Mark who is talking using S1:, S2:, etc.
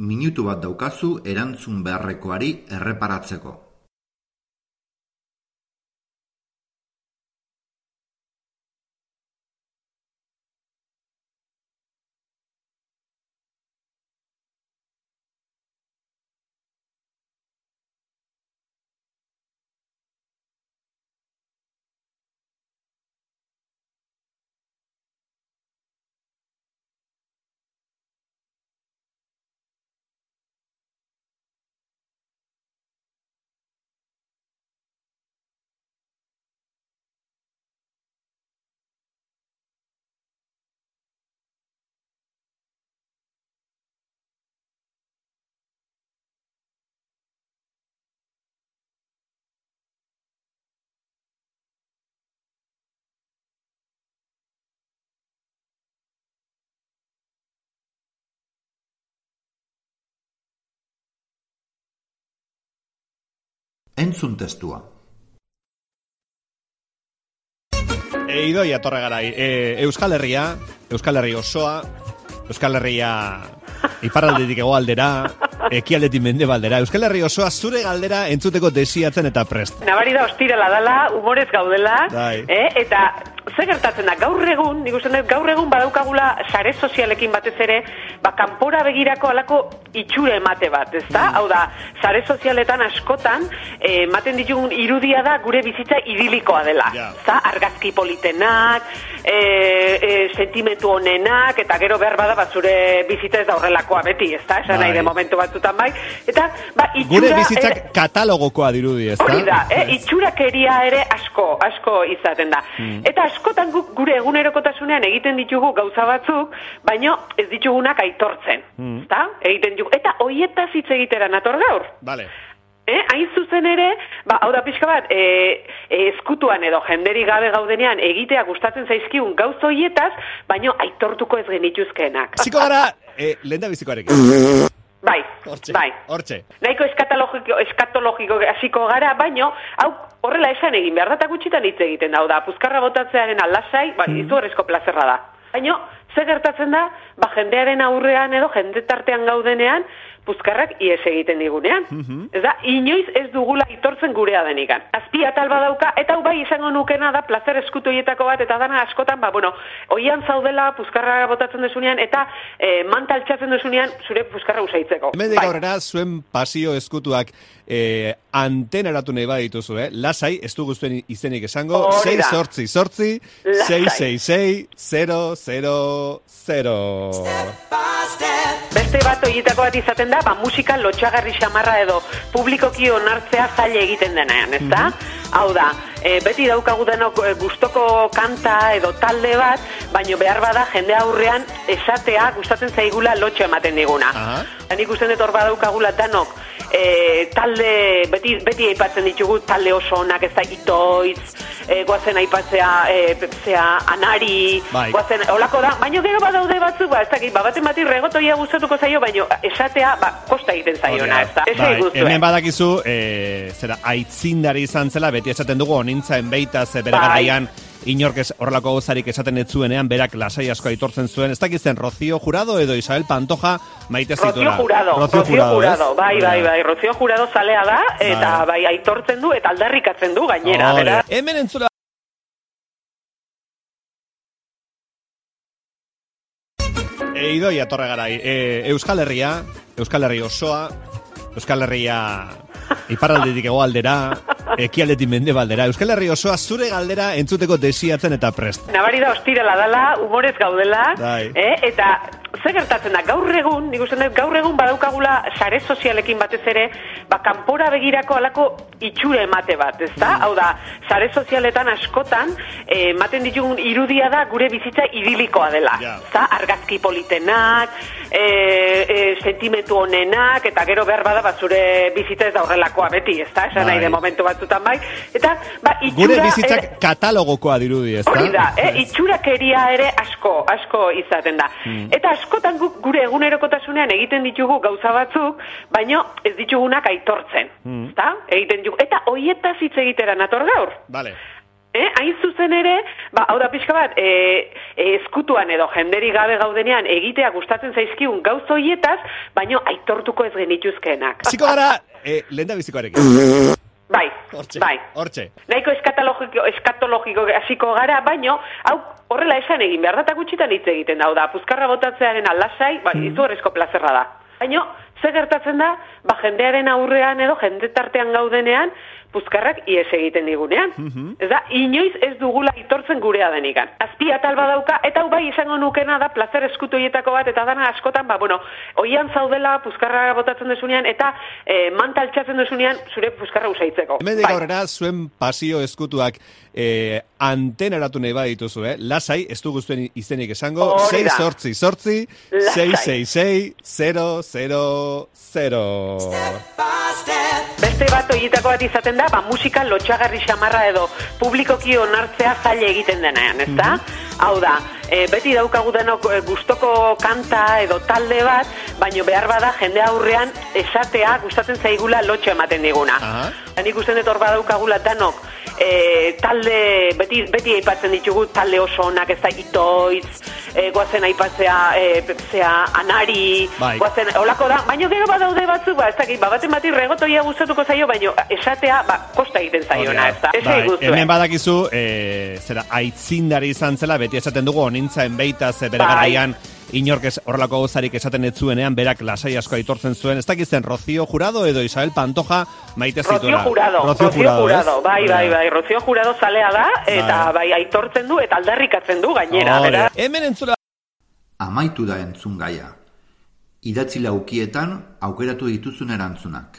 S1: Minutu bat daukazu erantzun beharrekoari erreparatzeko. Entzun testua.
S2: E, idoia torre garai, e, Euskal Herria, Euskal Herria osoa, Euskal Herria iparraldetik egoaldera, ekialdetik mende baldera. Euskal Herria osoa zure galdera entzuteko desiatzen eta prest.
S3: Nabari da ostirala dala, humorez gaudela,
S2: Bai.
S3: eh? eta ze gertatzen da, gaur egun, nik uste dut, gaur egun badaukagula sare sozialekin batez ere, ba, kanpora begirako alako itxure emate bat, ezta? Hau da, sare sozialetan askotan, eh, ematen ditugun irudia da gure bizitza idilikoa dela.
S2: Ja.
S3: Ezta? Argazki politenak, e, e, sentimentu honenak, eta gero behar bada bat zure bizitza ez da horrelakoa beti, ezta? Esan
S2: Bai.
S3: nahi de momentu batzutan bai. Eta, ba, itxura...
S2: Gure bizitzak katalogokoa dirudi, ezta?
S3: Hori da, eh? itxurakeria ere asko, asko izaten da.
S2: Hmm.
S3: Eta askotan guk gure egunerokotasunean egiten ditugu gauza batzuk, baino ez ditugunak aitortzen.
S2: Hmm.
S3: Ezta? Egiten ditugu. Eta hoietaz hitz egitera nator gaur.
S2: Vale.
S3: Eh, hain zuzen ere, ba, hau da pixka bat, e, e, eskutuan edo jenderi gabe gaudenean egitea gustatzen zaizkigun gauz hoietaz, baino aitortuko ez genituzkeenak.
S2: Ziko gara, e, lehen da bizikoarekin.
S3: Bai,
S2: Hortxe,
S3: bai.
S2: hortxe.
S3: Nahiko eskatologiko, eskatologiko hasiko gara, baino, hau horrela esan egin behar da, gutxitan hitz egiten da, da, puzkarra botatzearen alasai, ba, izugarrizko plazerra da. Baino, ze gertatzen da, ba, jendearen aurrean edo, jende tartean gaudenean, puzkarrak ies egiten digunean. Ez da, inoiz ez dugula itortzen gurea denikan. Azpi atal badauka, eta hau bai izango nukena da, plazer eskutu horietako bat, eta dana askotan, ba, bueno, oian zaudela, puzkarra botatzen desunean, eta e, manta altxatzen desunean, zure puzkarra usaitzeko.
S2: Hemen
S3: Bai.
S2: aurrera zuen pasio eskutuak e, anteneratu nahi badituzu, eh? Lasai, ez du guztuen izenik esango,
S3: Hori
S2: 6
S3: da.
S2: sortzi sortzi,
S3: Lasai.
S2: 666 000.
S3: Beste bat horietako bat izaten da, ba, musika lotxagarri xamarra edo publikoki onartzea zaila egiten denean, ezta? Hau da, e, beti daukagu denok e, gustoko kanta edo talde bat, baino behar bada jende aurrean esatea gustatzen zaigula lotxo ematen diguna.
S2: Aha.
S3: Nik uste dut hor badaukagula danok, e, talde, beti, beti aipatzen ditugu talde oso onak, ez da itoitz, e, goazen aipatzea, e, zea, anari,
S2: Bai.
S3: goazen, holako da, baino gero badaude batzuk, ba, ez dakit, ba, baten bati regotoia gustatuko zaio, baino esatea, ba, kosta egiten zaiona, ez da. Ez
S2: Bai,
S3: eguzue.
S2: hemen badakizu, e, zera, aitzindari izan zela, beti esaten dugu, onintzaen beita, ze bere
S3: Bai.
S2: garaian, inork ez, horrelako gauzarik esaten ez zuenean, berak lasai asko aitortzen zuen, ez dakizen Rocío Jurado edo Isabel Pantoja maite
S3: Rocío
S2: zituela.
S3: Jurado,
S2: Rocío
S3: Rocío Jurado,
S2: ez?
S3: bai, bai, bai, Rocío Jurado zalea da, eta
S2: Bai.
S3: bai, aitortzen du, eta aldarrikatzen du gainera,
S2: da.
S3: beraz.
S2: Hemen entzula E, idoia torre garai, e, Euskal Herria, Euskal Herria osoa, Euskal Herria iparraldetik egoaldera, ekialdetik mende baldera. Euskal Herria osoa zure galdera entzuteko desiatzen eta prest.
S3: Nabari da ostirala dala, humorez gaudela,
S2: Bai.
S3: eh? eta ze gertatzen da, gaur egun, nik uste dut, gaur egun badaukagula sare sozialekin batez ere, ba, kanpora begirako alako itxure emate bat, ezta? Hau da, sare sozialetan askotan, eh, ematen ditugun irudia da gure bizitza idilikoa dela.
S2: Ja.
S3: Ezta? Argazki politenak, e, e, sentimentu honenak, eta gero behar bada bat zure bizitza ez da horrelakoa beti, ezta? Esan nahi
S2: Bai.
S3: de momentu batzutan bai. Eta, ba, itxura...
S2: Gure bizitzak katalogokoa dirudi, ezta?
S3: Hori da, eh? itxurakeria ere asko, asko izaten da. Eta askotan guk gure egunerokotasunean egiten ditugu gauza batzuk, baino ez ditugunak aitortzen. Ezta? Egiten ditugu. Eta hoietaz hitz egitera nator gaur.
S2: Vale.
S3: Eh, hain zuzen ere, ba, hau da pixka bat, e, e, eskutuan edo jenderi gabe gaudenean egitea gustatzen zaizkigun gauz hoietaz, baino aitortuko ez genituzkeenak.
S2: Ziko gara, e, lehen da bizikoarekin.
S3: Bai,
S2: Hortxe,
S3: bai.
S2: hortxe.
S3: Nahiko eskatologiko, eskatologiko hasiko gara, baino, hau horrela esan egin behar da, gutxitan hitz egiten hau da, puzkarra botatzearen alasai, bai,
S2: Hmm.
S3: izugarrizko plazerra da. Baino, ze gertatzen da, ba, jendearen aurrean edo jende tartean gaudenean, puzkarrak ies egiten digunean.
S2: Mhm.
S3: Ez da, inoiz ez dugula itortzen gurea denikan. Azpi atal badauka, eta hau bai izango nukena da, plazer eskutu horietako bat, eta dana askotan, ba, bueno, oian zaudela, puzkarra botatzen duzunean, eta e, manta altxatzen duzunean, zure puzkarra usaitzeko.
S2: Hemen
S3: Bai.
S2: aurrera zuen pasio eskutuak e, anteneratu nahi badituzu, eh? Lasai, ez du guztuen izenik esango,
S3: Hori
S2: 6
S3: da.
S2: sortzi sortzi,
S3: Lasai.
S2: 666 000.
S3: Beste bat horietako bat izaten da, ba, musika lotxagarri xamarra edo publikoki onartzea zaila egiten denean, ezta? Hau da, e, beti daukagu denok e, gustoko kanta edo talde bat, baino behar bada jende aurrean esatea gustatzen zaigula lotxa ematen diguna.
S2: Aha.
S3: Eta Nik uste dut hor badaukagula danok e, talde, beti, beti aipatzen ditugu talde oso onak, ez da itoitz, e, goazen aipatzea, e, zea, anari,
S2: Bai.
S3: goazen, holako da, baino gero badaude batzuk, ba, ez dakit, ba, baten bati regotoia gustatuko zaio, baino esatea, ba, kosta egiten zaiona, ez da? Ez
S2: Bai, hemen badakizu, e, zera, aitzindari izan zela, beti esaten dugu, onintzaen beita, ze bere
S3: Bai.
S2: garaian, inork ez, horrelako gauzarik esaten ez zuenean, berak lasai asko aitortzen zuen, ez dakizen Rocío Jurado edo Isabel Pantoja maite
S3: Rocío
S2: zituela.
S3: Jurado,
S2: Rocío
S3: Rocío
S2: Jurado,
S3: Jurado, bai, bai, bai, Rocío Jurado zalea da, eta
S2: Bai.
S3: bai, aitortzen du, eta aldarrikatzen du gainera, bera.
S2: Hemen entzula
S1: Amaitu da entzun gaia. Idatzi laukietan aukeratu dituzun erantzunak.